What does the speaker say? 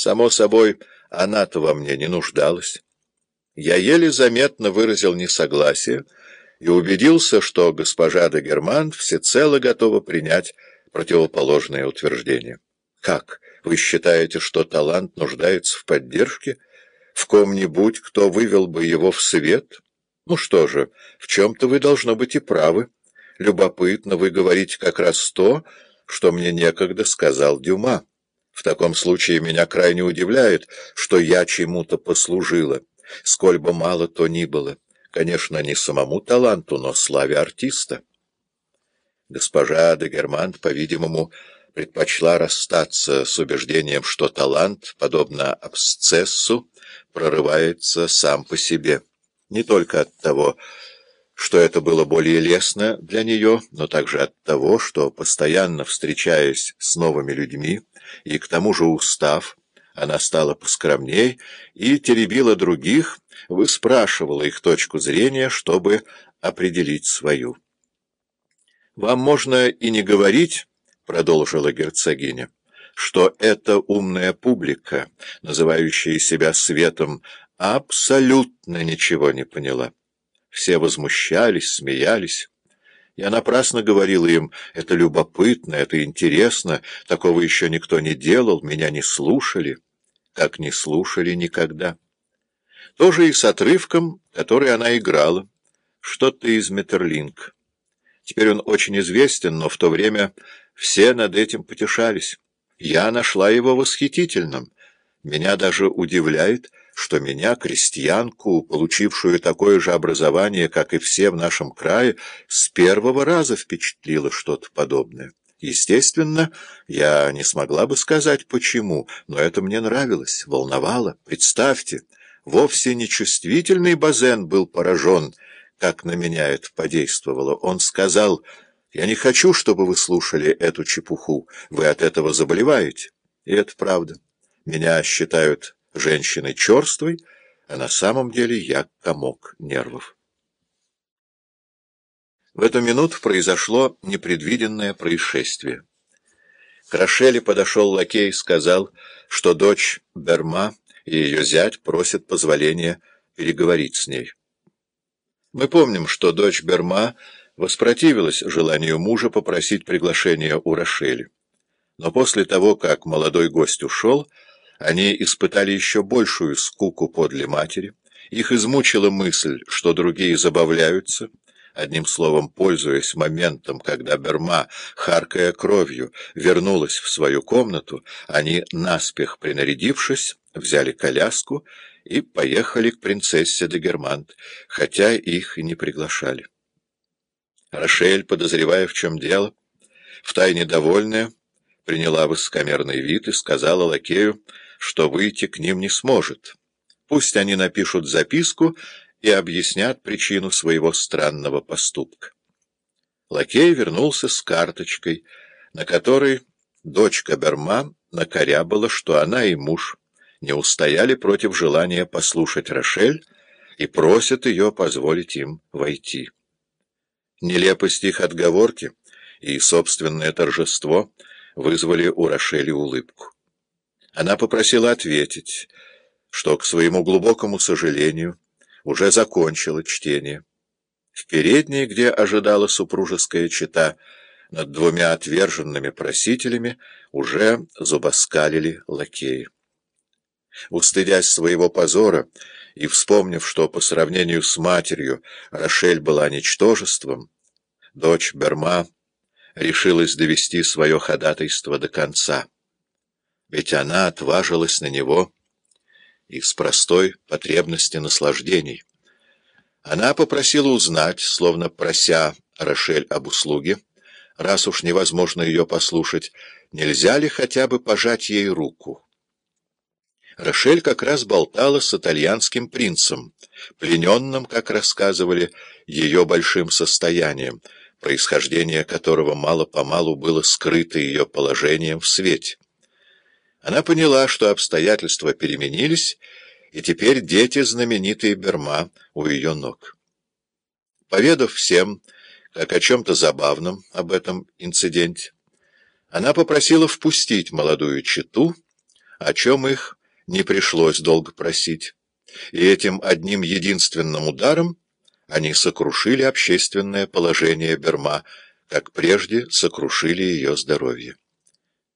Само собой, она-то во мне не нуждалась. Я еле заметно выразил несогласие и убедился, что госпожа де Герман всецело готова принять противоположное утверждение. Как? Вы считаете, что талант нуждается в поддержке? В ком-нибудь, кто вывел бы его в свет? Ну что же, в чем-то вы должно быть и правы. Любопытно, вы говорите как раз то, что мне некогда сказал Дюма. В таком случае меня крайне удивляет, что я чему-то послужила, сколь бы мало то ни было. Конечно, не самому таланту, но славе артиста. Госпожа де Германт, по-видимому, предпочла расстаться с убеждением, что талант, подобно абсцессу, прорывается сам по себе. Не только от того, что это было более лестно для нее, но также от того, что, постоянно встречаясь с новыми людьми, и к тому же устав, она стала поскромней и теребила других, выспрашивала их точку зрения, чтобы определить свою. «Вам можно и не говорить, — продолжила герцогиня, — что эта умная публика, называющая себя светом, абсолютно ничего не поняла. Все возмущались, смеялись». Я напрасно говорила им, это любопытно, это интересно, такого еще никто не делал, меня не слушали, как не слушали никогда. То же и с отрывком, который она играла, что-то из Метерлинг. Теперь он очень известен, но в то время все над этим потешались. Я нашла его восхитительным. Меня даже удивляет, что меня, крестьянку, получившую такое же образование, как и все в нашем крае, с первого раза впечатлило что-то подобное. Естественно, я не смогла бы сказать, почему, но это мне нравилось, волновало. Представьте, вовсе не чувствительный Базен был поражен, как на меня это подействовало. Он сказал, «Я не хочу, чтобы вы слушали эту чепуху, вы от этого заболеваете». И это правда. Меня считают женщиной черствой, а на самом деле я комок нервов. В эту минуту произошло непредвиденное происшествие. К Рошеле подошел лакей и сказал, что дочь Берма и ее зять просят позволения переговорить с ней. Мы помним, что дочь Берма воспротивилась желанию мужа попросить приглашения у Рошели. Но после того, как молодой гость ушел, они испытали еще большую скуку подле матери, их измучила мысль, что другие забавляются, одним словом, пользуясь моментом, когда Берма, харкая кровью, вернулась в свою комнату, они, наспех принарядившись, взяли коляску и поехали к принцессе де Германт, хотя их и не приглашали. Рошель, подозревая, в чем дело, втайне довольная, приняла высокомерный вид и сказала лакею, что выйти к ним не сможет. Пусть они напишут записку и объяснят причину своего странного поступка. Лакей вернулся с карточкой, на которой дочка Берма накорябала, что она и муж не устояли против желания послушать Рошель и просят ее позволить им войти. Нелепость их отговорки и собственное торжество вызвали у Рошели улыбку. Она попросила ответить, что, к своему глубокому сожалению, уже закончила чтение. В передней, где ожидала супружеская чета, над двумя отверженными просителями уже зубоскалили лакеи. Устыдясь своего позора и вспомнив, что по сравнению с матерью Рошель была ничтожеством, дочь Берма решилась довести свое ходатайство до конца ведь она отважилась на него из простой потребности наслаждений. Она попросила узнать, словно прося Рошель об услуге, раз уж невозможно ее послушать, нельзя ли хотя бы пожать ей руку. Рошель как раз болтала с итальянским принцем, плененным, как рассказывали, ее большим состоянием, происхождение которого мало-помалу было скрыто ее положением в свете. Она поняла, что обстоятельства переменились, и теперь дети знаменитые Берма у ее ног. Поведав всем, как о чем-то забавном об этом инциденте, она попросила впустить молодую читу, о чем их не пришлось долго просить, и этим одним единственным ударом они сокрушили общественное положение Берма, как прежде сокрушили ее здоровье.